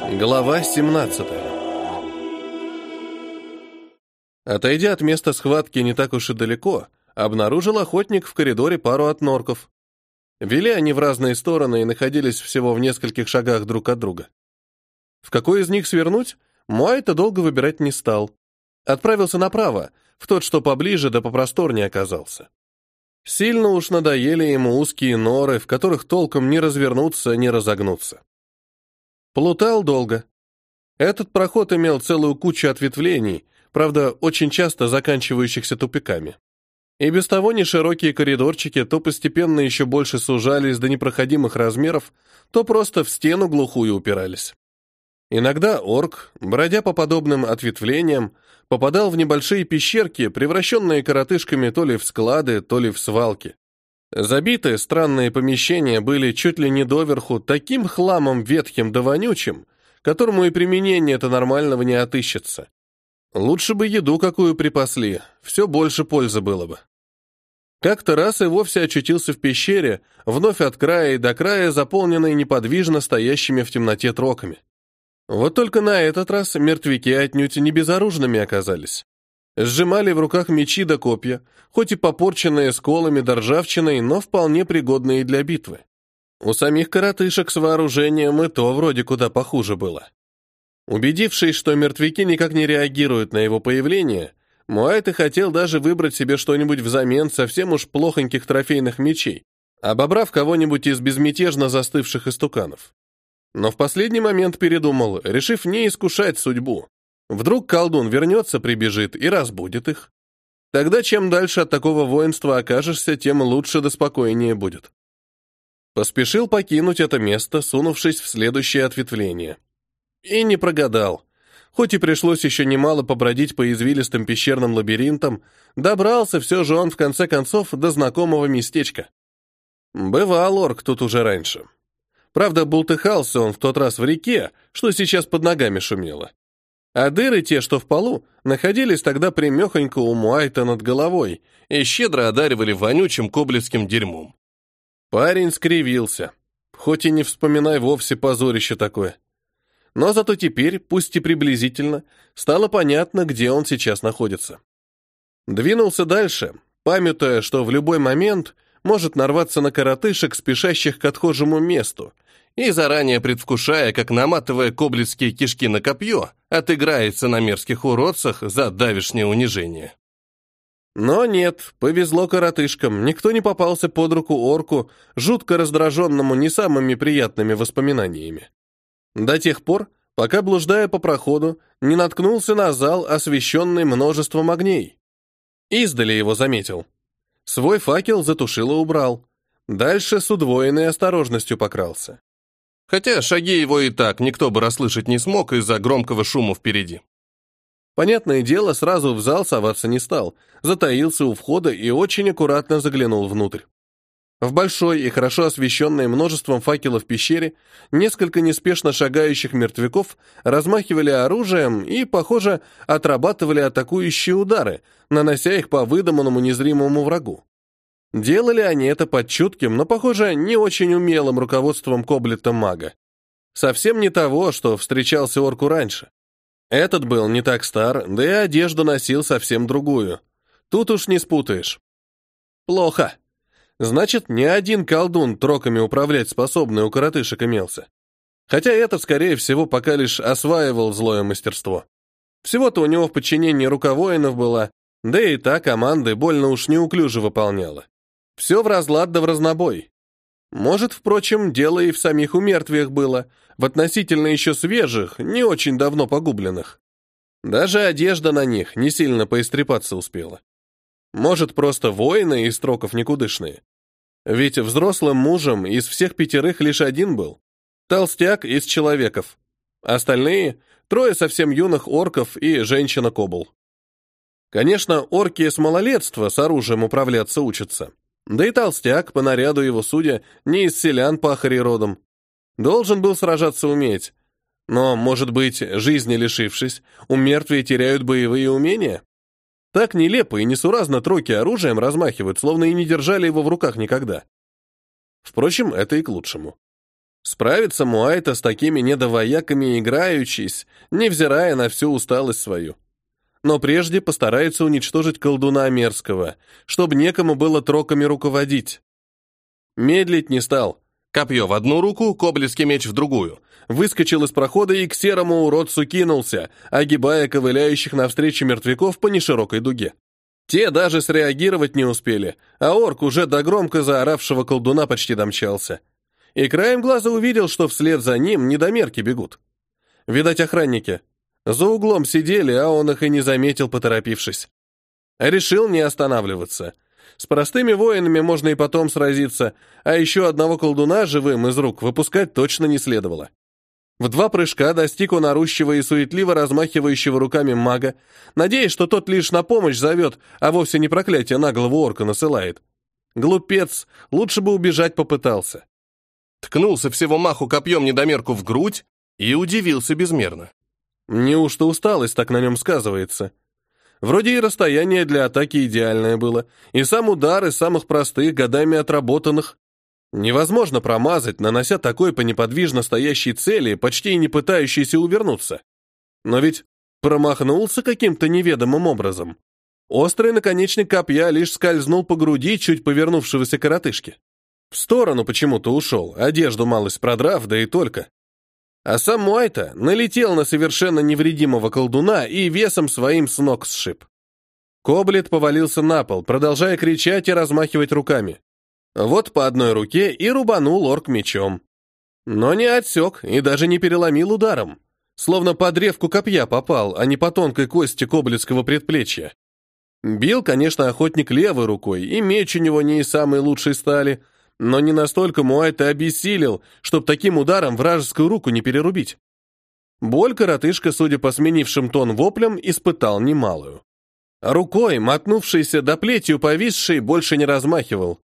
Глава 17 Отойдя от места схватки не так уж и далеко, обнаружил охотник в коридоре пару от норков. Вели они в разные стороны и находились всего в нескольких шагах друг от друга. В какой из них свернуть, Муайта долго выбирать не стал. Отправился направо, в тот, что поближе да попросторнее оказался. Сильно уж надоели ему узкие норы, в которых толком не развернуться, не разогнуться. Плутал долго. Этот проход имел целую кучу ответвлений, правда, очень часто заканчивающихся тупиками. И без того неширокие коридорчики то постепенно еще больше сужались до непроходимых размеров, то просто в стену глухую упирались. Иногда орк, бродя по подобным ответвлениям, попадал в небольшие пещерки, превращенные коротышками то ли в склады, то ли в свалки. Забитые странные помещения были чуть ли не доверху таким хламом ветхим да вонючим, которому и применение-то нормального не отыщется. Лучше бы еду какую припасли, все больше пользы было бы. Как-то раз и вовсе очутился в пещере, вновь от края и до края заполненной неподвижно стоящими в темноте троками. Вот только на этот раз мертвяки отнюдь не безоружными оказались. Сжимали в руках мечи да копья, хоть и попорченные сколами да ржавчиной, но вполне пригодные для битвы. У самих коротышек с вооружением и то вроде куда похуже было. Убедившись, что мертвяки никак не реагируют на его появление, Муайт хотел даже выбрать себе что-нибудь взамен совсем уж плохоньких трофейных мечей, обобрав кого-нибудь из безмятежно застывших истуканов. Но в последний момент передумал, решив не искушать судьбу. Вдруг колдун вернется, прибежит и разбудит их. Тогда чем дальше от такого воинства окажешься, тем лучше да спокойнее будет. Поспешил покинуть это место, сунувшись в следующее ответвление. И не прогадал. Хоть и пришлось еще немало побродить по извилистым пещерным лабиринтам, добрался все же он в конце концов до знакомого местечка. Бывал орк тут уже раньше. Правда, бултыхался он в тот раз в реке, что сейчас под ногами шумело. А дыры те, что в полу, находились тогда примехонько у Муайта над головой и щедро одаривали вонючим коблеским дерьмом. Парень скривился. Хоть и не вспоминай вовсе позорище такое. Но зато теперь, пусть и приблизительно, стало понятно, где он сейчас находится. Двинулся дальше, памятуя, что в любой момент может нарваться на коротышек, спешащих к отхожему месту, и заранее предвкушая, как наматывая коблицкие кишки на копье, отыграется на мерзких уродцах за давишнее унижение. Но нет, повезло коротышкам, никто не попался под руку орку, жутко раздраженному не самыми приятными воспоминаниями. До тех пор, пока, блуждая по проходу, не наткнулся на зал, освещенный множеством огней. Издали его заметил. Свой факел затушил и убрал. Дальше с удвоенной осторожностью покрался. Хотя шаги его и так никто бы расслышать не смог из-за громкого шума впереди. Понятное дело, сразу в зал соваться не стал, затаился у входа и очень аккуратно заглянул внутрь. В большой и хорошо освещенной множеством факелов пещере несколько неспешно шагающих мертвяков размахивали оружием и, похоже, отрабатывали атакующие удары, нанося их по выдуманному незримому врагу. Делали они это под чутким, но, похоже, не очень умелым руководством коблета-мага. Совсем не того, что встречался орку раньше. Этот был не так стар, да и одежду носил совсем другую. Тут уж не спутаешь. Плохо. Значит, ни один колдун троками управлять способный у коротышек имелся. Хотя этот, скорее всего, пока лишь осваивал злое мастерство. Всего-то у него в подчинении рука воинов была, да и та команды больно уж неуклюже выполняла. Все в разлад да в разнобой. Может, впрочем, дело и в самих умертвиях было, в относительно еще свежих, не очень давно погубленных. Даже одежда на них не сильно поистрепаться успела. Может, просто воины из строков никудышные. Ведь взрослым мужем из всех пятерых лишь один был. Толстяк из человеков. Остальные — трое совсем юных орков и женщина-кобл. Конечно, орки с малолетства с оружием управляться учатся. Да и толстяк, по наряду его судя, не из селян пахари родом. Должен был сражаться уметь. Но, может быть, жизни лишившись, у мертвые теряют боевые умения? Так нелепо и несуразно троки оружием размахивают, словно и не держали его в руках никогда. Впрочем, это и к лучшему. Справится Муайта с такими недовояками играючись, невзирая на всю усталость свою. Но прежде постарается уничтожить колдуна мерзкого, чтобы некому было троками руководить. Медлить не стал. Копье в одну руку, коблеский меч в другую. Выскочил из прохода и к серому уродцу кинулся, огибая ковыляющих навстречу мертвяков по неширокой дуге. Те даже среагировать не успели, а орк уже до громко заоравшего колдуна почти домчался. И краем глаза увидел, что вслед за ним недомерки бегут. Видать, охранники. За углом сидели, а он их и не заметил, поторопившись. Решил не останавливаться. С простыми воинами можно и потом сразиться, а еще одного колдуна живым из рук выпускать точно не следовало. В два прыжка достиг он орущего и суетливо размахивающего руками мага, надеясь, что тот лишь на помощь зовет, а вовсе не проклятие на голову орка насылает. Глупец, лучше бы убежать попытался. Ткнулся всего маху копьем недомерку в грудь и удивился безмерно. Неужто усталость так на нем сказывается? Вроде и расстояние для атаки идеальное было, и сам удар из самых простых, годами отработанных, Невозможно промазать, нанося такой по неподвижно стоящей цели, почти не пытающейся увернуться. Но ведь промахнулся каким-то неведомым образом. Острый наконечник копья лишь скользнул по груди чуть повернувшегося коротышки. В сторону почему-то ушел, одежду малость продрав, да и только. А сам Муайта налетел на совершенно невредимого колдуна и весом своим с ног сшиб. Коблет повалился на пол, продолжая кричать и размахивать руками. Вот по одной руке и рубанул орк мечом. Но не отсек и даже не переломил ударом. Словно по древку копья попал, а не по тонкой кости коблицкого предплечья. Бил, конечно, охотник левой рукой, и меч у него не из самой лучшей стали, но не настолько Муайта обессилел, чтоб таким ударом вражескую руку не перерубить. Боль коротышка, судя по сменившим тон воплям, испытал немалую. Рукой, мотнувшийся до плетью повисшей, больше не размахивал.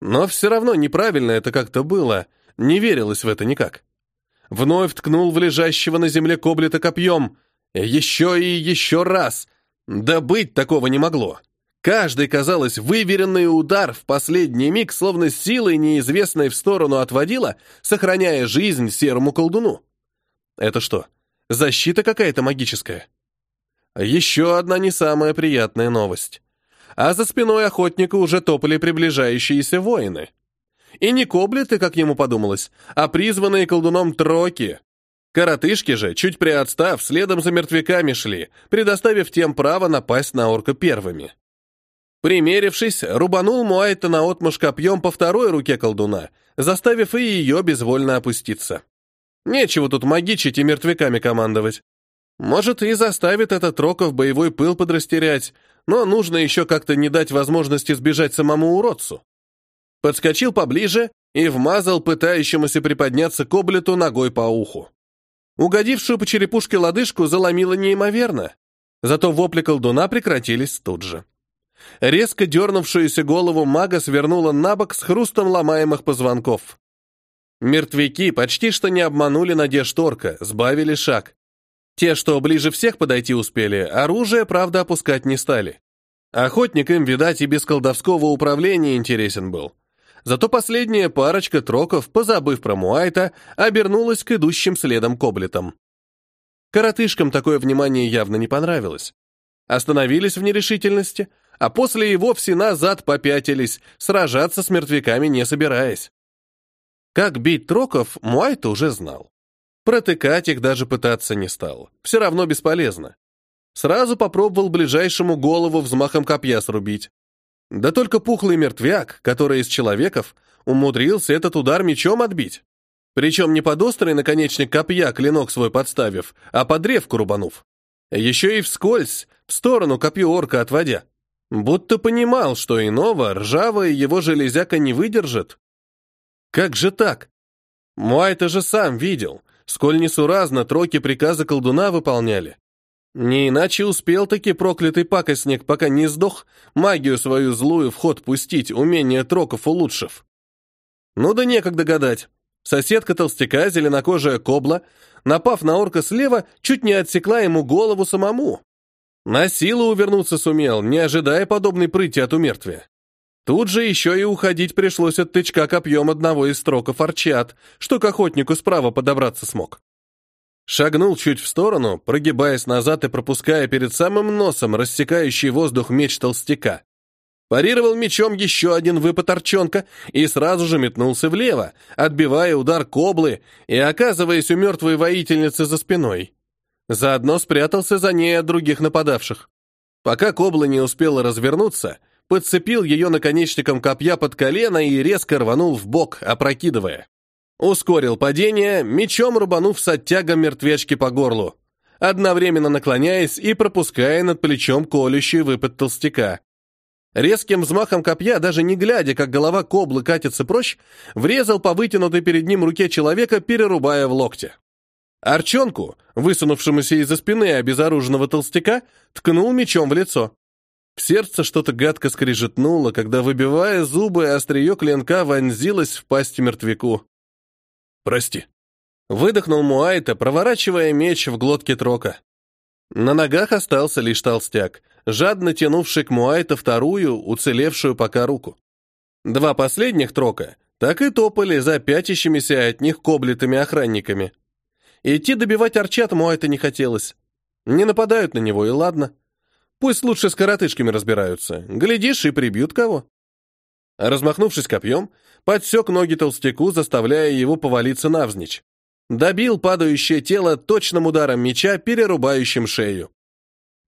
Но все равно неправильно это как-то было, не верилось в это никак. Вновь ткнул в лежащего на земле коблета копьем. Еще и еще раз. Да быть такого не могло. Каждый, казалось, выверенный удар в последний миг словно силой неизвестной в сторону отводила, сохраняя жизнь серому колдуну. Это что, защита какая-то магическая? Еще одна не самая приятная новость а за спиной охотника уже топали приближающиеся воины. И не коблеты, как ему подумалось, а призванные колдуном троки. Коротышки же, чуть приотстав, следом за мертвяками шли, предоставив тем право напасть на орка первыми. Примерившись, рубанул Муайта наотмашь копьем по второй руке колдуна, заставив и ее безвольно опуститься. Нечего тут магичить и мертвяками командовать. Может, и заставит этот Роков боевой пыл подрастерять, но нужно еще как-то не дать возможности сбежать самому уродцу. Подскочил поближе и вмазал пытающемуся приподняться коблету ногой по уху. Угодившую по черепушке лодыжку заломило неимоверно, зато вопли колдуна прекратились тут же. Резко дернувшуюся голову мага свернула на бок с хрустом ломаемых позвонков. Мертвяки почти что не обманули надежд орка, сбавили шаг. Те, что ближе всех подойти успели, оружие, правда, опускать не стали. Охотник им, видать, и без колдовского управления интересен был. Зато последняя парочка троков, позабыв про Муайта, обернулась к идущим следом коблетам. Коротышкам такое внимание явно не понравилось. Остановились в нерешительности, а после и вовсе назад попятились, сражаться с мертвяками не собираясь. Как бить троков, Муайта уже знал. Протыкать их даже пытаться не стал. Все равно бесполезно. Сразу попробовал ближайшему голову взмахом копья срубить. Да только пухлый мертвяк, который из человеков, умудрился этот удар мечом отбить. Причем не под острый наконечник копья клинок свой подставив, а под древку рубанув. Еще и вскользь, в сторону копью орка отводя. Будто понимал, что иного ржавая его железяка не выдержит. Как же так? Муай-то же сам видел, сколь несуразно троки приказа колдуна выполняли. Не иначе успел таки проклятый пакостник, пока не сдох, магию свою злую в ход пустить, умение троков улучшив. Ну да некогда гадать. Соседка толстяка, зеленокожая кобла, напав на орка слева, чуть не отсекла ему голову самому. На силу увернуться сумел, не ожидая подобной прыти от умертвия. Тут же еще и уходить пришлось от тычка копьем одного из строков арчат, что к охотнику справа подобраться смог. Шагнул чуть в сторону, прогибаясь назад и пропуская перед самым носом рассекающий воздух меч толстяка. Парировал мечом еще один выпад арчонка и сразу же метнулся влево, отбивая удар коблы и оказываясь у мертвой воительницы за спиной. Заодно спрятался за ней от других нападавших. Пока кобла не успела развернуться, подцепил ее наконечником копья под колено и резко рванул в бок, опрокидывая. Ускорил падение, мечом рубанув с оттягом мертвечки по горлу, одновременно наклоняясь и пропуская над плечом колющий выпад толстяка. Резким взмахом копья, даже не глядя, как голова коблы катится прочь, врезал по вытянутой перед ним руке человека, перерубая в локте. Арчонку, высунувшемуся из-за спины обезоруженного толстяка, ткнул мечом в лицо. В сердце что-то гадко скрижетнуло, когда, выбивая зубы, острие клинка вонзилось в пасть мертвяку. «Прости». Выдохнул Муайта, проворачивая меч в глотке трока. На ногах остался лишь толстяк, жадно тянувший к Муайта вторую, уцелевшую пока руку. Два последних трока так и топали за пятящимися от них коблетыми охранниками. Идти добивать арчат Муайта не хотелось. Не нападают на него, и ладно. Пусть лучше с коротышками разбираются. Глядишь, и прибьют кого. Размахнувшись копьем, подсек ноги толстяку, заставляя его повалиться навзничь. Добил падающее тело точным ударом меча, перерубающим шею.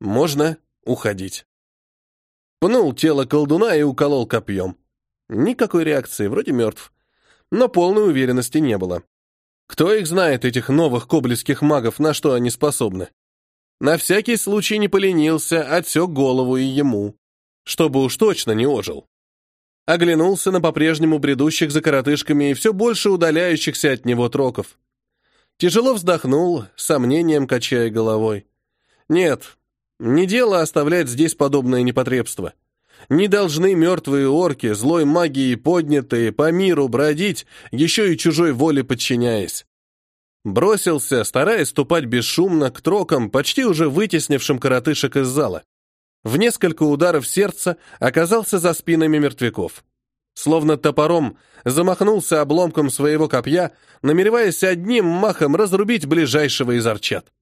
Можно уходить. Пнул тело колдуна и уколол копьем. Никакой реакции, вроде мертв. Но полной уверенности не было. Кто их знает, этих новых коблеских магов, на что они способны? На всякий случай не поленился, отсек голову и ему, чтобы уж точно не ожил. Оглянулся на по-прежнему бредущих за коротышками и все больше удаляющихся от него троков. Тяжело вздохнул, сомнением качая головой. Нет, не дело оставлять здесь подобное непотребство. Не должны мертвые орки, злой магией поднятые, по миру бродить, еще и чужой воле подчиняясь. Бросился, стараясь ступать бесшумно, к трокам, почти уже вытеснившим коротышек из зала. В несколько ударов сердца оказался за спинами мертвяков. Словно топором замахнулся обломком своего копья, намереваясь одним махом разрубить ближайшего из арчат.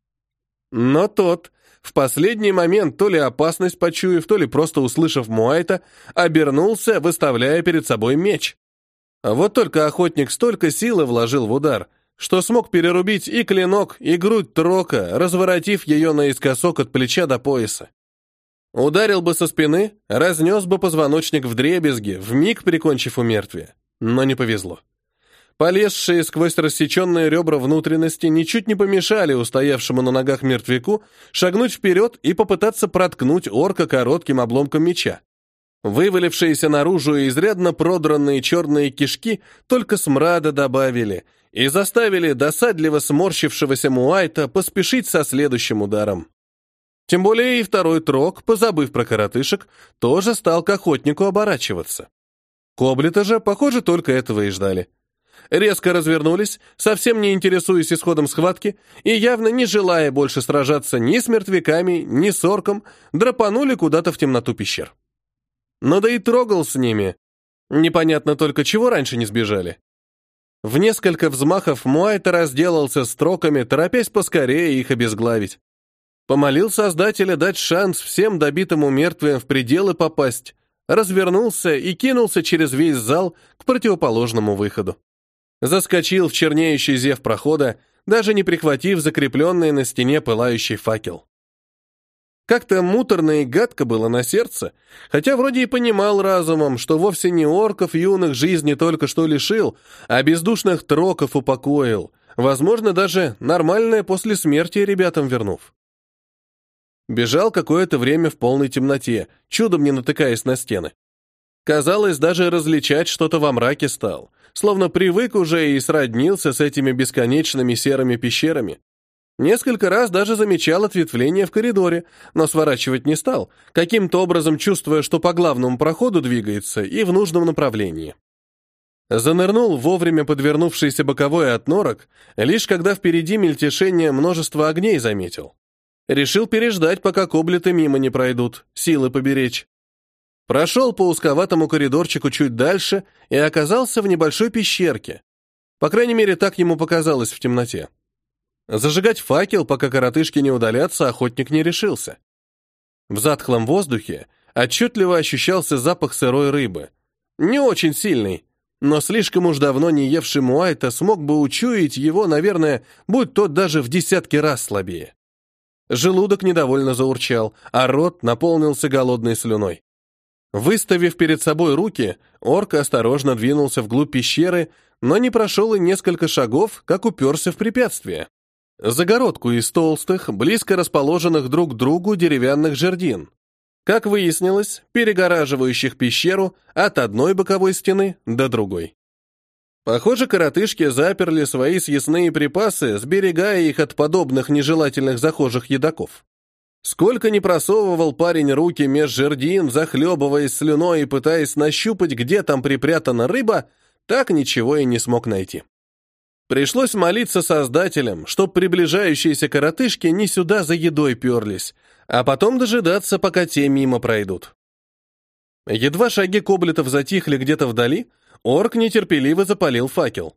Но тот, в последний момент, то ли опасность почуяв, то ли просто услышав Муайта, обернулся, выставляя перед собой меч. Вот только охотник столько силы вложил в удар — что смог перерубить и клинок, и грудь трока, разворотив ее наискосок от плеча до пояса. Ударил бы со спины, разнес бы позвоночник в дребезги, вмиг прикончив умертвие. Но не повезло. Полезшие сквозь рассеченные ребра внутренности ничуть не помешали устоявшему на ногах мертвяку шагнуть вперед и попытаться проткнуть орка коротким обломком меча. Вывалившиеся наружу изрядно продранные черные кишки только смрада добавили — и заставили досадливо сморщившегося Муайта поспешить со следующим ударом. Тем более и второй трок, позабыв про коротышек, тоже стал к охотнику оборачиваться. Коблета же, похоже, только этого и ждали. Резко развернулись, совсем не интересуясь исходом схватки, и явно не желая больше сражаться ни с мертвяками, ни с орком, драпанули куда-то в темноту пещер. Но да и трогал с ними. Непонятно только, чего раньше не сбежали. В несколько взмахов Муайта разделался строками, торопясь поскорее их обезглавить. Помолил Создателя дать шанс всем добитым умертвиям в пределы попасть, развернулся и кинулся через весь зал к противоположному выходу. Заскочил в чернеющий зев прохода, даже не прихватив закрепленный на стене пылающий факел. Как-то муторно и гадко было на сердце, хотя вроде и понимал разумом, что вовсе не орков юных жизни только что лишил, а бездушных троков упокоил, возможно, даже нормальное после смерти ребятам вернув. Бежал какое-то время в полной темноте, чудом не натыкаясь на стены. Казалось, даже различать что-то во мраке стал, словно привык уже и сроднился с этими бесконечными серыми пещерами. Несколько раз даже замечал ответвление в коридоре, но сворачивать не стал, каким-то образом чувствуя, что по главному проходу двигается и в нужном направлении. Занырнул вовремя подвернувшийся боковой отнорок, лишь когда впереди мельтешение множества огней заметил. Решил переждать, пока коблеты мимо не пройдут, силы поберечь. Прошел по узковатому коридорчику чуть дальше и оказался в небольшой пещерке. По крайней мере, так ему показалось в темноте. Зажигать факел, пока коротышки не удалятся, охотник не решился. В затхлом воздухе отчетливо ощущался запах сырой рыбы. Не очень сильный, но слишком уж давно не евший Муайта смог бы учуять его, наверное, будь тот даже в десятки раз слабее. Желудок недовольно заурчал, а рот наполнился голодной слюной. Выставив перед собой руки, орк осторожно двинулся вглубь пещеры, но не прошел и несколько шагов, как уперся в препятствие. Загородку из толстых, близко расположенных друг к другу деревянных жердин. Как выяснилось, перегораживающих пещеру от одной боковой стены до другой. Похоже, коротышки заперли свои съестные припасы, сберегая их от подобных нежелательных захожих едоков. Сколько не просовывал парень руки меж жердин, захлебываясь слюной и пытаясь нащупать, где там припрятана рыба, так ничего и не смог найти. Пришлось молиться создателям, чтоб приближающиеся коротышки не сюда за едой перлись, а потом дожидаться, пока те мимо пройдут. Едва шаги коблетов затихли где-то вдали, орк нетерпеливо запалил факел.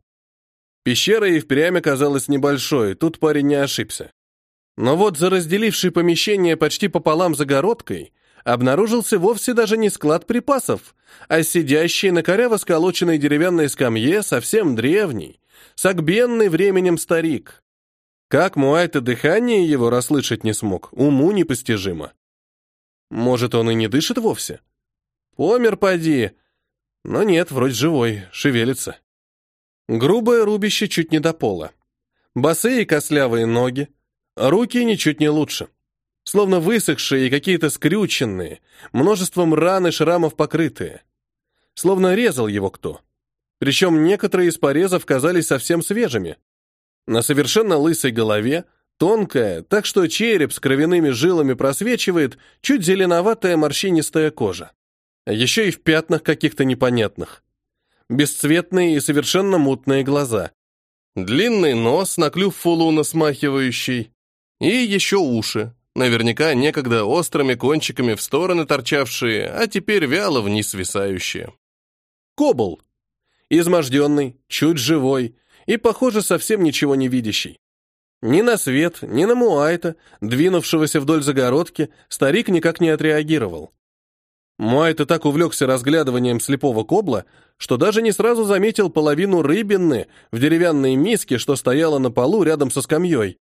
Пещера и впрямь оказалась небольшой, тут парень не ошибся. Но вот за разделившей помещение почти пополам загородкой обнаружился вовсе даже не склад припасов, а сидящий на коряво сколоченной деревянной скамье совсем древний, согбенный временем старик. Как Муайта дыхание его расслышать не смог, уму непостижимо. Может, он и не дышит вовсе? Помер, поди. Но нет, вроде живой, шевелится. Грубое рубище чуть не до пола. Босые костлявые ноги, руки ничуть не лучше. Словно высохшие и какие-то скрюченные, множеством ран и шрамов покрытые. Словно резал его кто. Причем некоторые из порезов казались совсем свежими. На совершенно лысой голове, тонкая, так что череп с кровяными жилами просвечивает, чуть зеленоватая морщинистая кожа. Еще и в пятнах каких-то непонятных. Бесцветные и совершенно мутные глаза. Длинный нос, на клюв фулуна смахивающий. И еще уши, наверняка некогда острыми кончиками в стороны торчавшие, а теперь вяло вниз свисающие. Кобл. Изможденный, чуть живой, и, похоже, совсем ничего не видящий. Ни на свет, ни на Муайта, двинувшегося вдоль загородки, старик никак не отреагировал. Муайта так увлекся разглядыванием слепого кобла, что даже не сразу заметил половину рыбины в деревянной миске, что стояла на полу рядом со скамьей.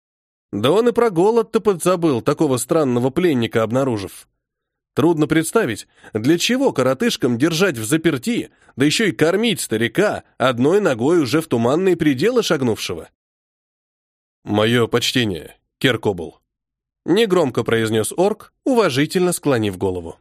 Да он и про голод-то подзабыл, такого странного пленника обнаружив. Трудно представить, для чего коротышкам держать в заперти, да еще и кормить старика, одной ногой уже в туманные пределы шагнувшего. «Мое почтение, Керкобл», — негромко произнес орк, уважительно склонив голову.